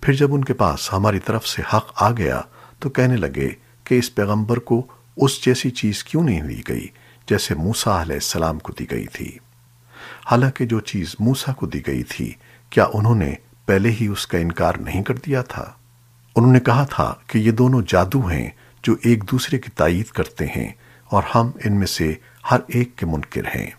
پھر جب ان کے پاس ہماری طرف سے حق آ گیا تو کہنے لگے کہ اس پیغمبر کو اس جیسی چیز کیوں نہیں دی گئی جیسے موسیٰ علیہ السلام کو دی گئی تھی؟ حالانکہ جو چیز موسیٰ کو دی گئی تھی، کیا انہوں نے پہلے ہی اس کا انکار نہیں کر دیا تھا؟ انہوں نے کہا تھا کہ یہ دونوں جادو ہیں جو ایک دوسرے کی تائید کرتے ہیں اور ہم ان میں سے ہر ایک کے منکر ہیں۔